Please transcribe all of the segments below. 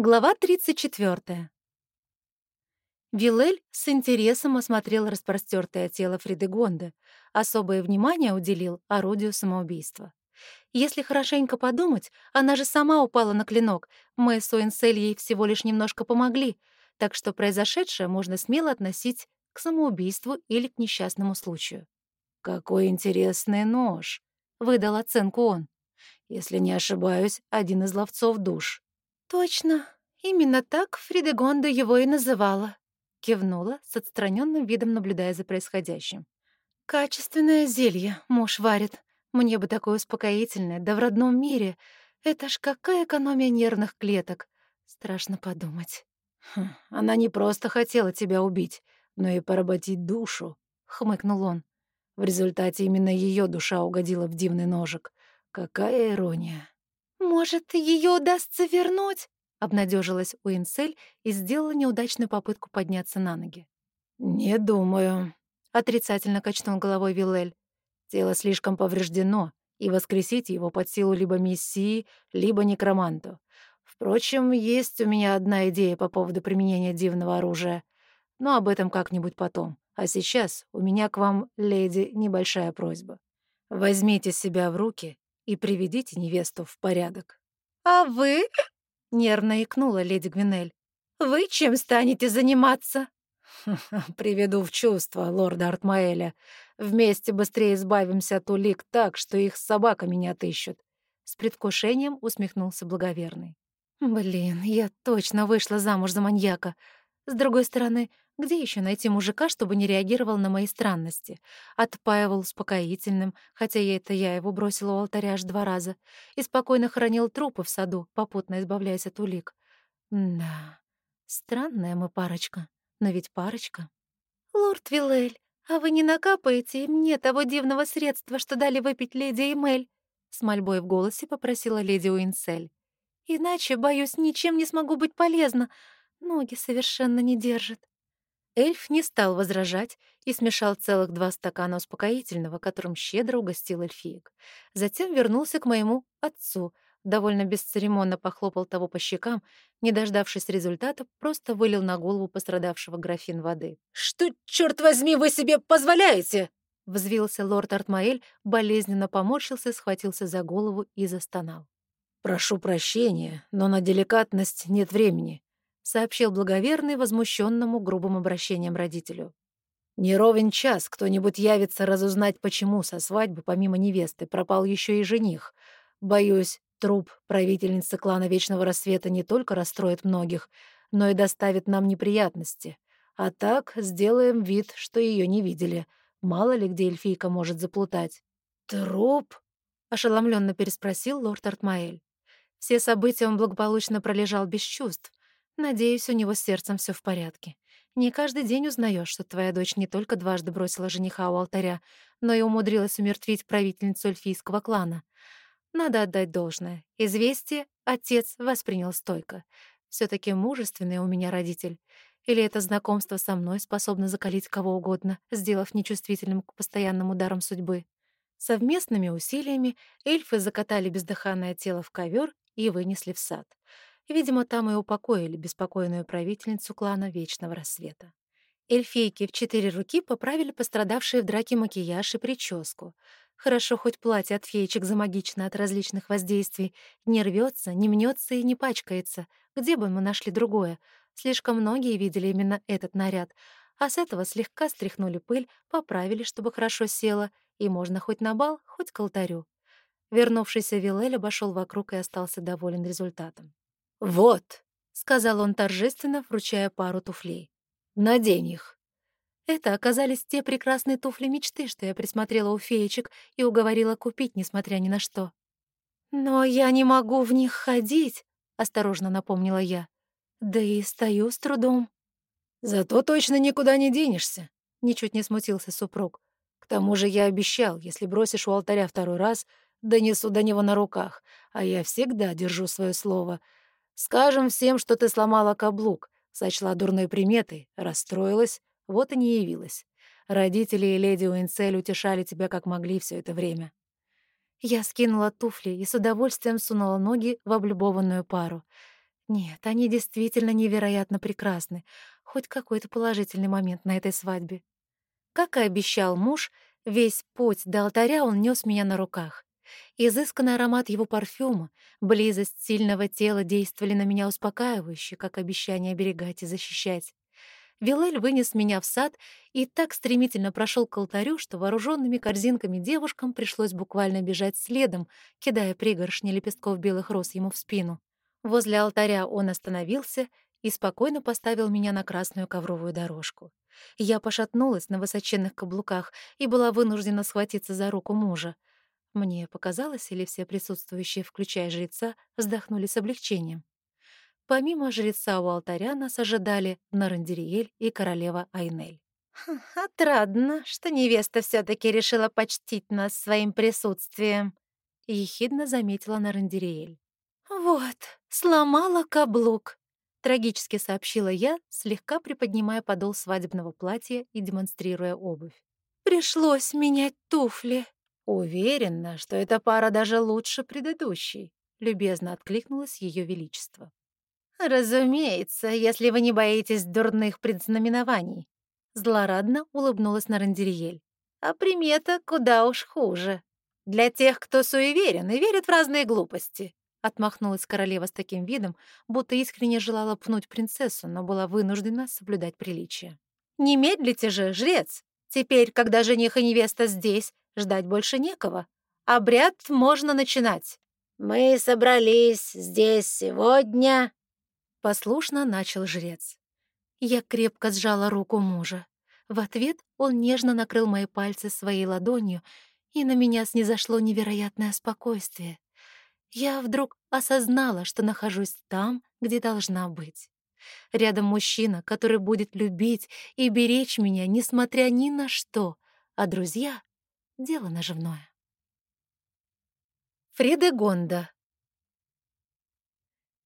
Глава 34. Вилель с интересом осмотрел распростертое тело Фридегонды, особое внимание уделил орудию самоубийства. Если хорошенько подумать, она же сама упала на клинок, мы с Уинсель ей всего лишь немножко помогли, так что произошедшее можно смело относить к самоубийству или к несчастному случаю. «Какой интересный нож!» — выдал оценку он. «Если не ошибаюсь, один из ловцов душ». «Точно, именно так Фридегонда его и называла», — кивнула, с отстраненным видом наблюдая за происходящим. «Качественное зелье муж варит. Мне бы такое успокоительное, да в родном мире. Это ж какая экономия нервных клеток. Страшно подумать». Хм, «Она не просто хотела тебя убить, но и поработить душу», — хмыкнул он. В результате именно ее душа угодила в дивный ножик. Какая ирония. «Может, ее удастся вернуть?» — обнадежилась Уинсель и сделала неудачную попытку подняться на ноги. «Не думаю», — отрицательно качнул головой Вилель. «Тело слишком повреждено, и воскресить его под силу либо мессии, либо некроманту. Впрочем, есть у меня одна идея по поводу применения дивного оружия, но об этом как-нибудь потом. А сейчас у меня к вам, леди, небольшая просьба. Возьмите себя в руки и приведите невесту в порядок». «А вы?» — нервно икнула леди Гвинель. «Вы чем станете заниматься?» «Приведу в чувство лорда Артмаэля. Вместе быстрее избавимся от улик так, что их с собаками не отыщут». С предвкушением усмехнулся благоверный. «Блин, я точно вышла замуж за маньяка. С другой стороны, где еще найти мужика, чтобы не реагировал на мои странности? Отпаивал успокоительным, хотя я это я его бросила у алтаря аж два раза, и спокойно хранил трупы в саду, попутно избавляясь от улик. Да, странная мы парочка, но ведь парочка. «Лорд Вилель, а вы не накапаете мне того дивного средства, что дали выпить леди Эмель?» С мольбой в голосе попросила леди Уинсель. «Иначе, боюсь, ничем не смогу быть полезна, Ноги совершенно не держат. Эльф не стал возражать и смешал целых два стакана успокоительного, которым щедро угостил эльфиек. Затем вернулся к моему отцу, довольно бесцеремонно похлопал того по щекам, не дождавшись результата, просто вылил на голову пострадавшего графин воды. «Что, черт возьми, вы себе позволяете?» Взвился лорд Артмаэль, болезненно поморщился, схватился за голову и застонал. «Прошу прощения, но на деликатность нет времени сообщил благоверный возмущенному грубым обращением родителю. «Не ровен час кто-нибудь явится разузнать, почему со свадьбы, помимо невесты, пропал еще и жених. Боюсь, труп правительницы клана Вечного Рассвета не только расстроит многих, но и доставит нам неприятности. А так сделаем вид, что ее не видели. Мало ли где эльфийка может заплутать». «Труп?» — ошеломленно переспросил лорд Артмаэль. Все события он благополучно пролежал без чувств, Надеюсь, у него с сердцем все в порядке. Не каждый день узнаешь, что твоя дочь не только дважды бросила жениха у алтаря, но и умудрилась умертвить правительницу эльфийского клана. Надо отдать должное. Известие отец воспринял стойко. все таки мужественный у меня родитель. Или это знакомство со мной способно закалить кого угодно, сделав нечувствительным к постоянным ударам судьбы. Совместными усилиями эльфы закатали бездыханное тело в ковер и вынесли в сад. Видимо, там и упокоили беспокойную правительницу клана Вечного Рассвета. Эльфийки в четыре руки поправили пострадавшие в драке макияж и прическу. Хорошо, хоть платье от феечек замагично от различных воздействий. Не рвется, не мнется и не пачкается. Где бы мы нашли другое? Слишком многие видели именно этот наряд. А с этого слегка стряхнули пыль, поправили, чтобы хорошо село, и можно хоть на бал, хоть к алтарю. Вернувшийся Вилель обошел вокруг и остался доволен результатом. «Вот», — сказал он торжественно, вручая пару туфлей. «Надень их». Это оказались те прекрасные туфли мечты, что я присмотрела у феечек и уговорила купить, несмотря ни на что. «Но я не могу в них ходить», — осторожно напомнила я. «Да и стою с трудом». «Зато точно никуда не денешься», — ничуть не смутился супруг. «К тому же я обещал, если бросишь у алтаря второй раз, донесу до него на руках, а я всегда держу свое слово. Скажем всем, что ты сломала каблук, сочла дурной приметой, расстроилась, вот и не явилась. Родители и леди Уинцель утешали тебя как могли все это время. Я скинула туфли и с удовольствием сунула ноги в облюбованную пару. Нет, они действительно невероятно прекрасны. Хоть какой-то положительный момент на этой свадьбе. Как и обещал муж, весь путь до алтаря он нес меня на руках. Изысканный аромат его парфюма, близость сильного тела действовали на меня успокаивающе, как обещание оберегать и защищать. Вилель вынес меня в сад и так стремительно прошел к алтарю, что вооруженными корзинками девушкам пришлось буквально бежать следом, кидая пригоршни лепестков белых роз ему в спину. Возле алтаря он остановился и спокойно поставил меня на красную ковровую дорожку. Я пошатнулась на высоченных каблуках и была вынуждена схватиться за руку мужа. Мне показалось, или все присутствующие, включая жреца, вздохнули с облегчением. Помимо жреца у алтаря нас ожидали Нарандириэль и королева Айнель. «Отрадно, что невеста все таки решила почтить нас своим присутствием», — ехидно заметила Нарандириэль. «Вот, сломала каблук», — трагически сообщила я, слегка приподнимая подол свадебного платья и демонстрируя обувь. «Пришлось менять туфли». «Уверена, что эта пара даже лучше предыдущей», — любезно откликнулось Ее Величество. «Разумеется, если вы не боитесь дурных предзнаменований», — злорадно улыбнулась Нарандириель. «А примета куда уж хуже. Для тех, кто суеверен и верит в разные глупости», — отмахнулась королева с таким видом, будто искренне желала пнуть принцессу, но была вынуждена соблюдать приличие. «Не медлите же, жрец! Теперь, когда жених и невеста здесь, ждать больше некого. Обряд можно начинать». «Мы собрались здесь сегодня», Послушно начал жрец. Я крепко сжала руку мужа. В ответ он нежно накрыл мои пальцы своей ладонью, и на меня снизошло невероятное спокойствие. Я вдруг осознала, что нахожусь там, где должна быть. Рядом мужчина, который будет любить и беречь меня, несмотря ни на что, а друзья — дело наживное. Фредегонда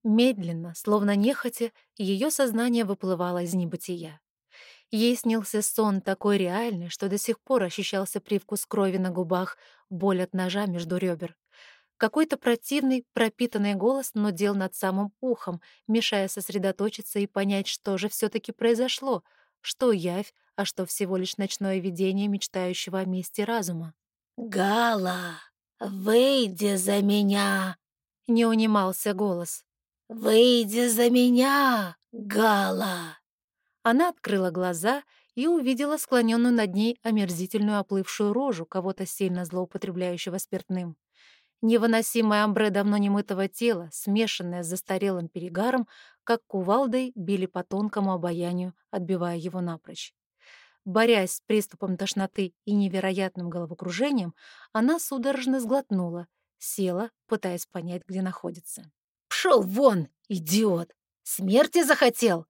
Медленно, словно нехотя, ее сознание выплывало из небытия. Ей снился сон такой реальный, что до сих пор ощущался привкус крови на губах, боль от ножа между ребер. Какой-то противный, пропитанный голос нудел над самым ухом, мешая сосредоточиться и понять, что же все таки произошло, что явь, а что всего лишь ночное видение мечтающего о месте разума. «Гала, выйди за меня!» — не унимался голос. «Выйди за меня, Гала!» Она открыла глаза и увидела склоненную над ней омерзительную оплывшую рожу кого-то сильно злоупотребляющего спиртным. Невыносимое амбре давно немытого тела, смешанное с застарелым перегаром, как кувалдой били по тонкому обаянию, отбивая его напрочь. Борясь с приступом тошноты и невероятным головокружением, она судорожно сглотнула, села, пытаясь понять, где находится. Пшел вон, идиот! Смерти захотел!»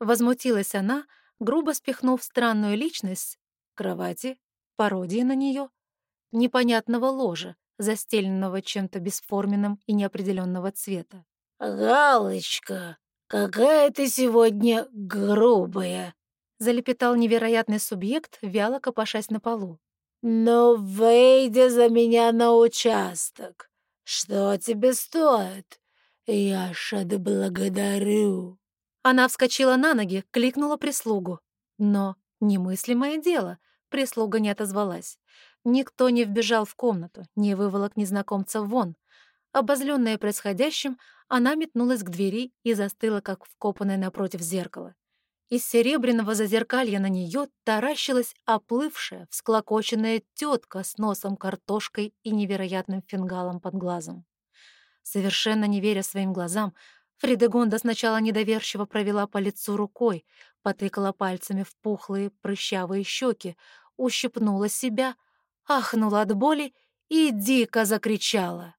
Возмутилась она, грубо спихнув странную личность кровати, пародии на нее, непонятного ложа, застеленного чем-то бесформенным и неопределенного цвета. «Галочка, какая ты сегодня грубая!» Залепетал невероятный субъект, вяло копошась на полу. «Но выйди за меня на участок. Что тебе стоит? «Я ж отблагодарю». Она вскочила на ноги, кликнула прислугу. Но немыслимое дело, прислуга не отозвалась. Никто не вбежал в комнату, не выволок незнакомца вон. Обозленная происходящим, она метнулась к двери и застыла, как вкопанная напротив зеркала. Из серебряного зазеркалья на нее таращилась оплывшая, всклокоченная тетка с носом картошкой и невероятным фингалом под глазом. Совершенно не веря своим глазам, Фридегонда сначала недоверчиво провела по лицу рукой, потыкала пальцами в пухлые прыщавые щеки, ущипнула себя, ахнула от боли и дико закричала.